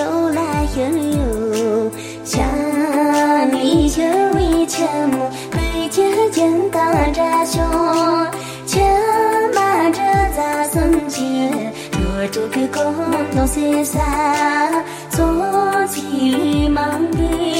走啦，悠悠，想你 chẳng đi chơi, quay trở một người 忙的